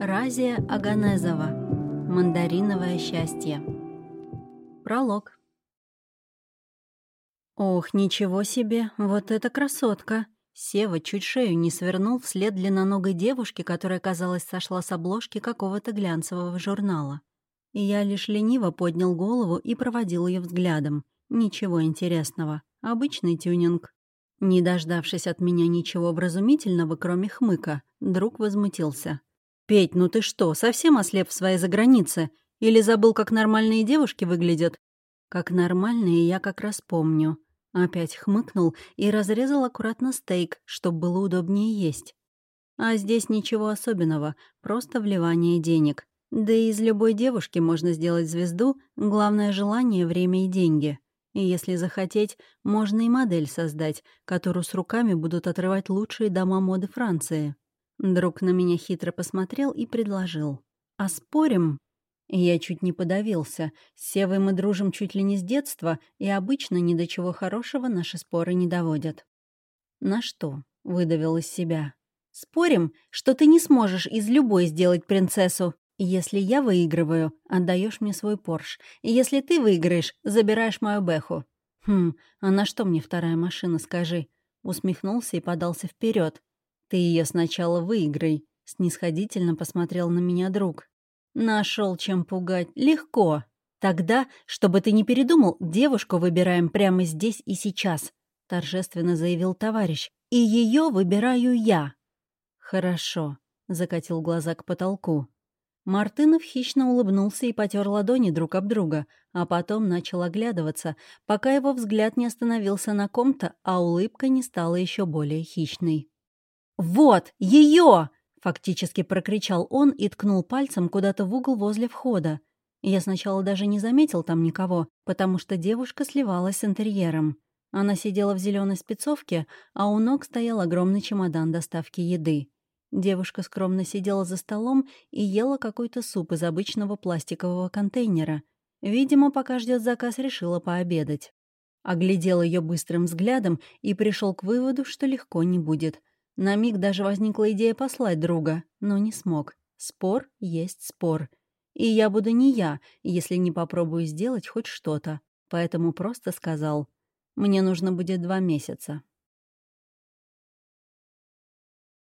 Разия Аганезова. Мандариновое счастье. Пролог. Ох, ничего себе, вот эта красотка! Сева чуть шею не свернул вслед длинноногой девушки, которая, казалось, сошла с обложки какого-то глянцевого журнала. Я лишь лениво поднял голову и проводил ее взглядом. Ничего интересного. Обычный тюнинг. Не дождавшись от меня ничего вразумительного, кроме хмыка, друг возмутился. «Петь, ну ты что, совсем ослеп в своей загранице? Или забыл, как нормальные девушки выглядят?» «Как нормальные я как раз помню». Опять хмыкнул и разрезал аккуратно стейк, чтобы было удобнее есть. А здесь ничего особенного, просто вливание денег. Да и из любой девушки можно сделать звезду, главное желание, время и деньги. И если захотеть, можно и модель создать, которую с руками будут отрывать лучшие дома моды Франции. Друг на меня хитро посмотрел и предложил. «А спорим?» Я чуть не подавился. С Севой мы дружим чуть ли не с детства, и обычно ни до чего хорошего наши споры не доводят. «На что?» — выдавил из себя. «Спорим, что ты не сможешь из любой сделать принцессу?» Если я выигрываю, отдаешь мне свой Порш. И если ты выиграешь, забираешь мою Бэху. Хм, а на что мне вторая машина, скажи? Усмехнулся и подался вперед. Ты ее сначала выиграй. Снисходительно посмотрел на меня друг. Нашел чем пугать. Легко. Тогда, чтобы ты не передумал, девушку выбираем прямо здесь и сейчас, торжественно заявил товарищ. И ее выбираю я. Хорошо, закатил глаза к потолку. Мартынов хищно улыбнулся и потер ладони друг об друга, а потом начал оглядываться, пока его взгляд не остановился на ком-то, а улыбка не стала еще более хищной. «Вот! Ее!» — фактически прокричал он и ткнул пальцем куда-то в угол возле входа. Я сначала даже не заметил там никого, потому что девушка сливалась с интерьером. Она сидела в зеленой спецовке, а у ног стоял огромный чемодан доставки еды. Девушка скромно сидела за столом и ела какой-то суп из обычного пластикового контейнера. Видимо, пока ждет заказ, решила пообедать. Оглядел ее быстрым взглядом и пришел к выводу, что легко не будет. На миг даже возникла идея послать друга, но не смог. Спор есть спор. И я буду не я, если не попробую сделать хоть что-то. Поэтому просто сказал, мне нужно будет два месяца.